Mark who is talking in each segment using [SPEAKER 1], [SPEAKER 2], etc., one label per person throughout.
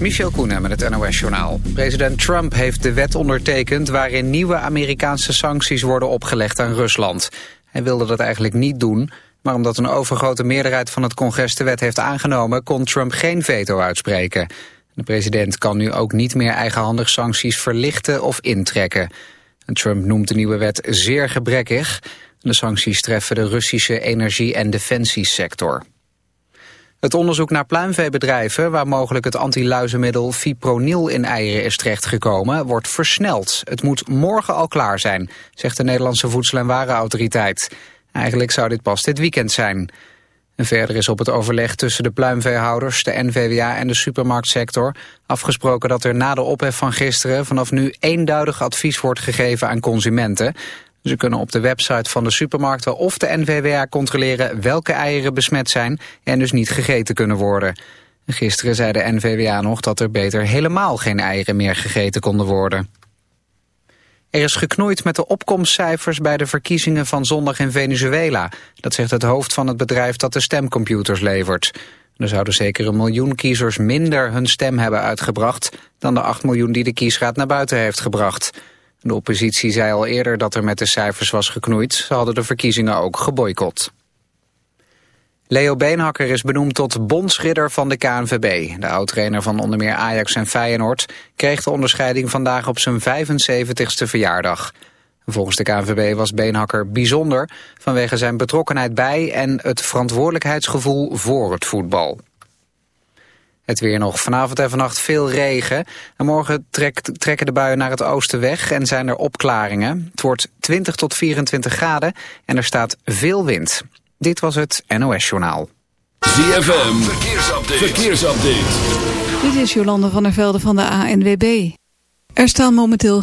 [SPEAKER 1] Michel Koenen met het NOS-journaal. President Trump heeft de wet ondertekend... waarin nieuwe Amerikaanse sancties worden opgelegd aan Rusland. Hij wilde dat eigenlijk niet doen... maar omdat een overgrote meerderheid van het congres de wet heeft aangenomen... kon Trump geen veto uitspreken. De president kan nu ook niet meer eigenhandig sancties verlichten of intrekken. Trump noemt de nieuwe wet zeer gebrekkig. De sancties treffen de Russische energie- en defensiesector. Het onderzoek naar pluimveebedrijven, waar mogelijk het antiluizenmiddel fipronil in eieren is terechtgekomen, wordt versneld. Het moet morgen al klaar zijn, zegt de Nederlandse Voedsel- en Warenautoriteit. Eigenlijk zou dit pas dit weekend zijn. En verder is op het overleg tussen de pluimveehouders, de NVWA en de supermarktsector afgesproken dat er na de ophef van gisteren vanaf nu eenduidig advies wordt gegeven aan consumenten. Ze kunnen op de website van de supermarkten of de NVWA controleren welke eieren besmet zijn en dus niet gegeten kunnen worden. Gisteren zei de NVWA nog dat er beter helemaal geen eieren meer gegeten konden worden. Er is geknoeid met de opkomstcijfers bij de verkiezingen van zondag in Venezuela. Dat zegt het hoofd van het bedrijf dat de stemcomputers levert. Er zouden zeker een miljoen kiezers minder hun stem hebben uitgebracht... dan de 8 miljoen die de kiesraad naar buiten heeft gebracht. De oppositie zei al eerder dat er met de cijfers was geknoeid. Ze hadden de verkiezingen ook geboycott. Leo Beenhakker is benoemd tot bondsridder van de KNVB. De oud-trainer van onder meer Ajax en Feyenoord... kreeg de onderscheiding vandaag op zijn 75ste verjaardag. Volgens de KNVB was Beenhakker bijzonder... vanwege zijn betrokkenheid bij en het verantwoordelijkheidsgevoel voor het voetbal. Het weer nog. Vanavond en vannacht veel regen. En morgen trekt, trekken de buien naar het oosten weg en zijn er opklaringen. Het wordt 20 tot 24 graden en er staat veel wind. Dit was het NOS Journaal.
[SPEAKER 2] ZFM, verkeersupdate. verkeersupdate.
[SPEAKER 3] Dit is Jolande van der Velde van de ANWB. Er staan momenteel...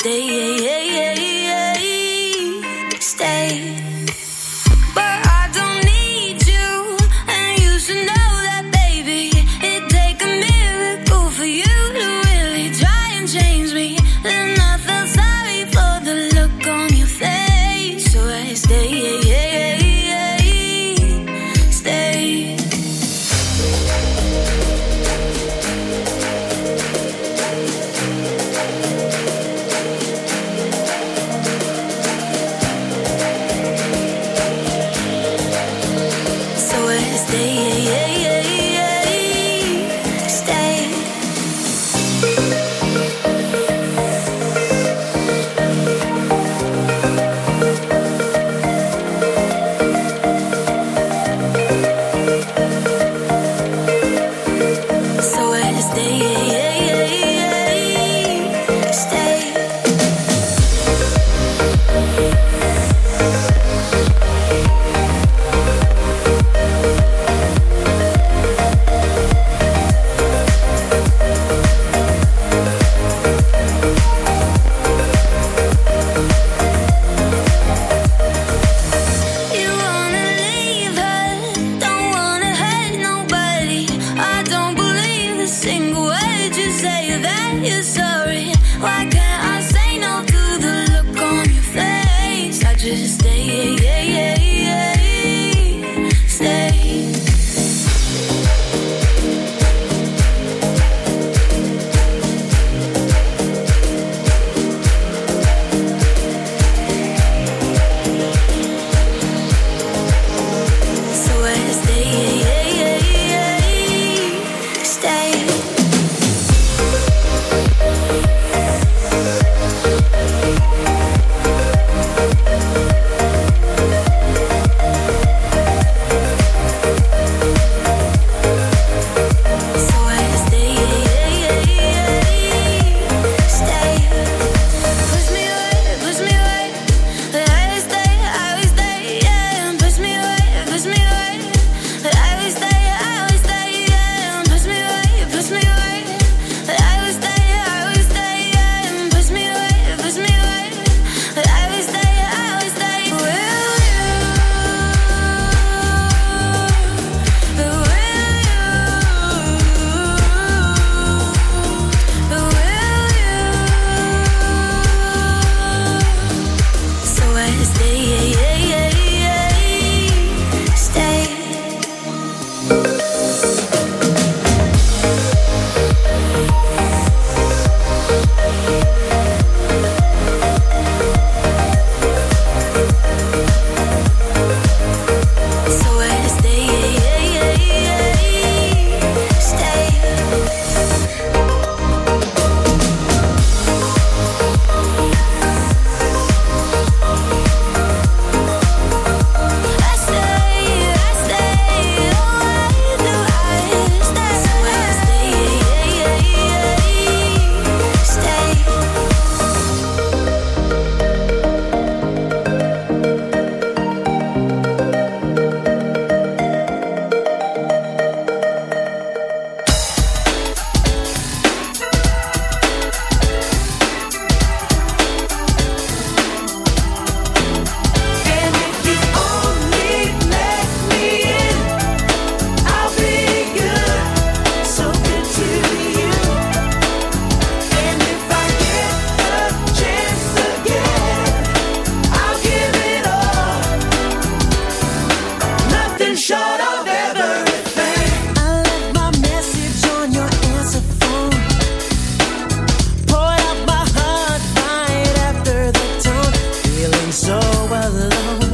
[SPEAKER 4] stay. all alone.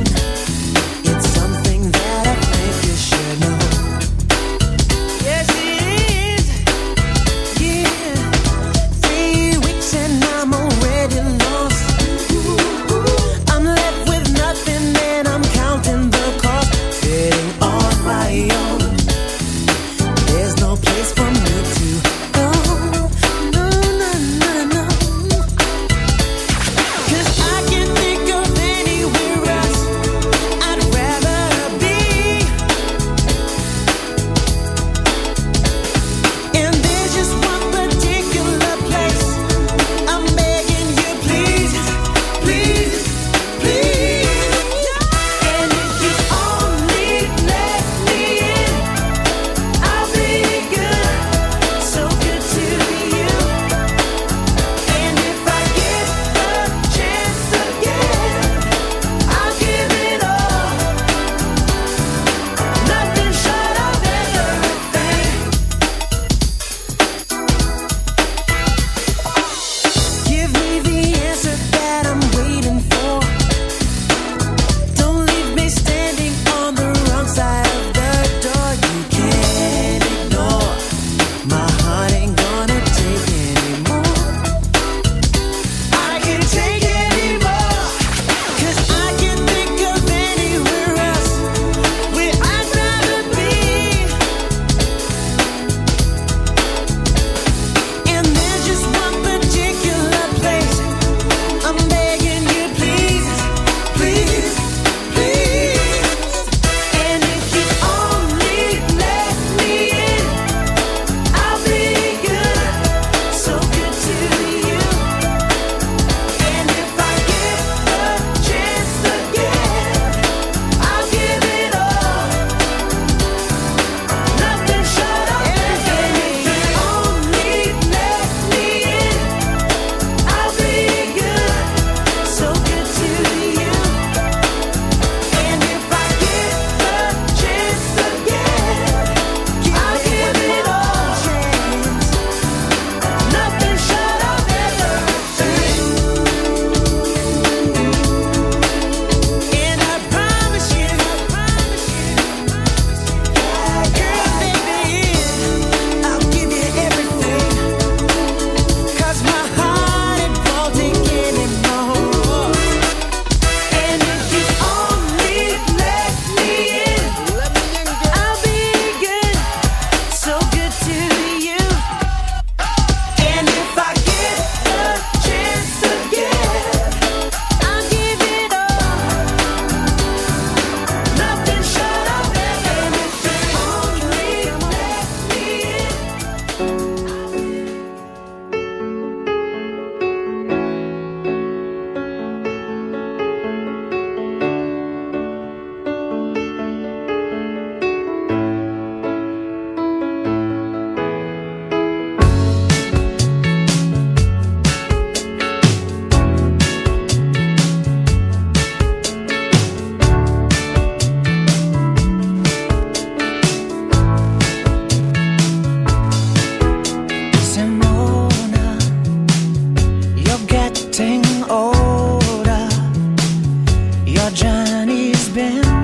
[SPEAKER 4] your journey's been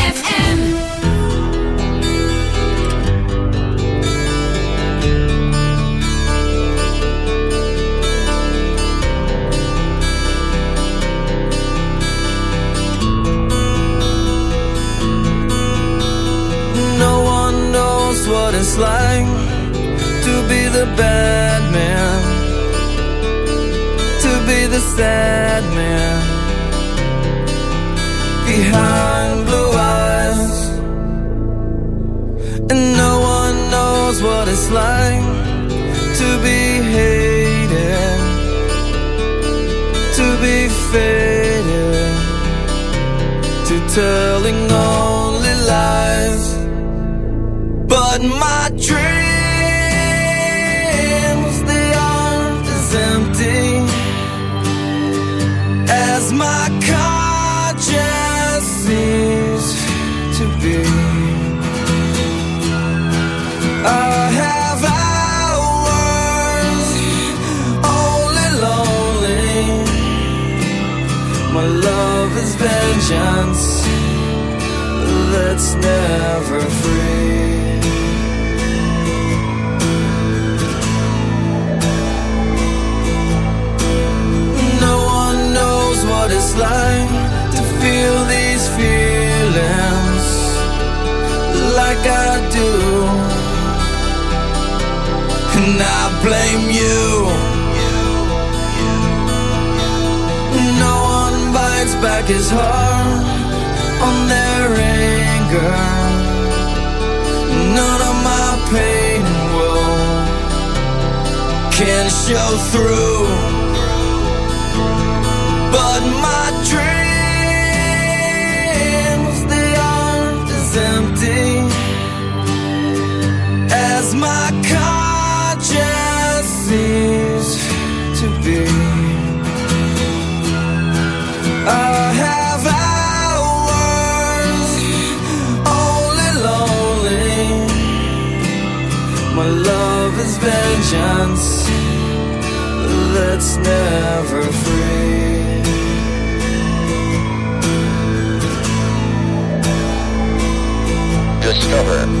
[SPEAKER 5] conscience that's never free.
[SPEAKER 4] Discover.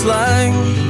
[SPEAKER 5] slang.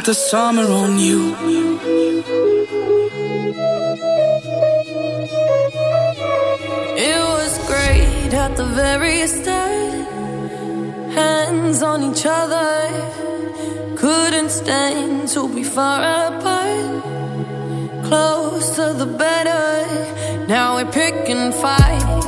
[SPEAKER 6] Spent the summer on you.
[SPEAKER 4] It was great at the very start. Hands on each other, couldn't stand to be far apart. Closer to the better. Now we're picking fights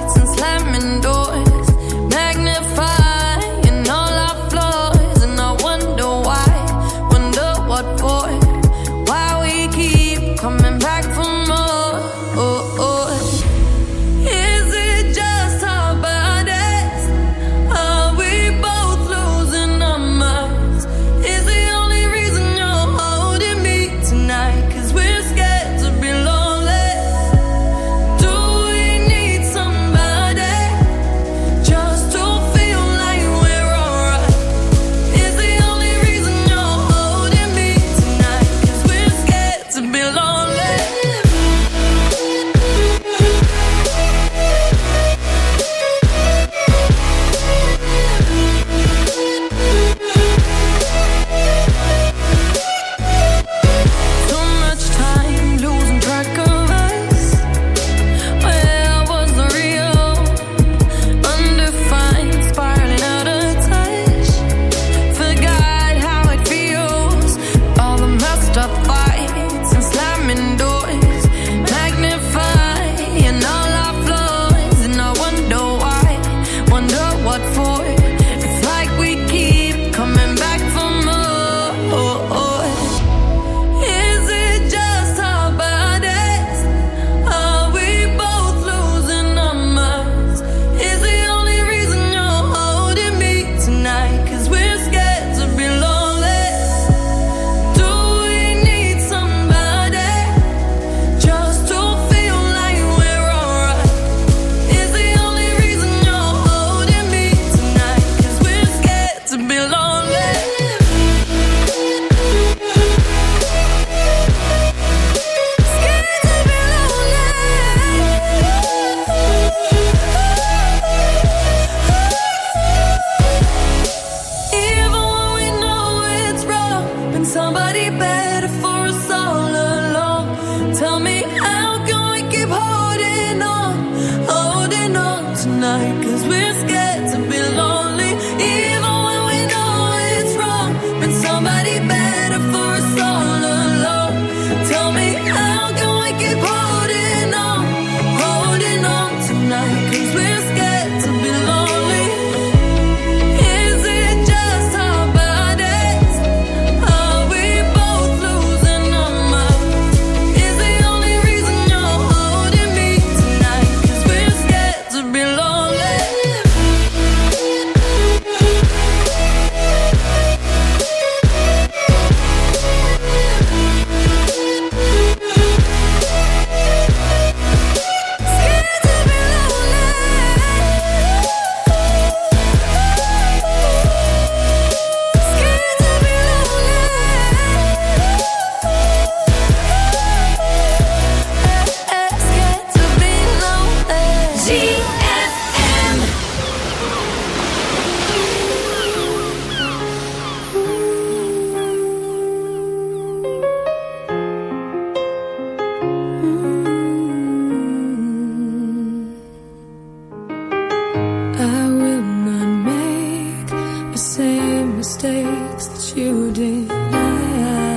[SPEAKER 4] mistakes that you did I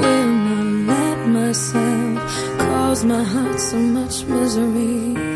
[SPEAKER 4] will not let myself cause my heart so much misery.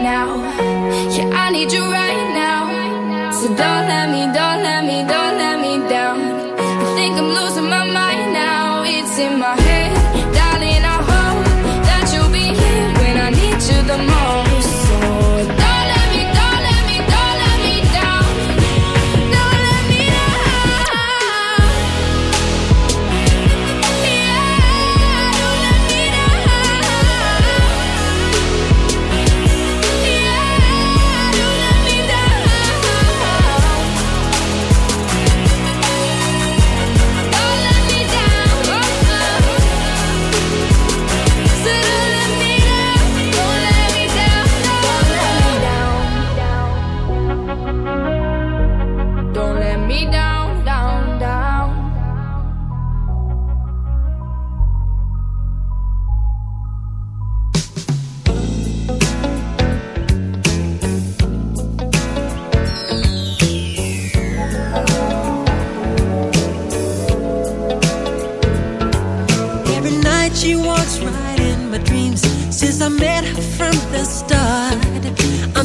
[SPEAKER 4] now.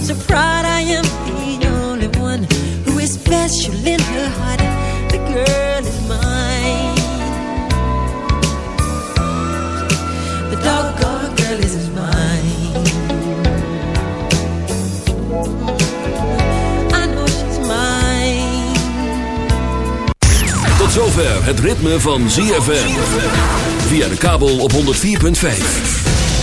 [SPEAKER 4] so proud I am the only one who is special in her heart. The girl is mine. The doggone girl is mine. I know she's mine. Tot zover het ritme
[SPEAKER 2] van ZFM. Via de kabel op 104.5.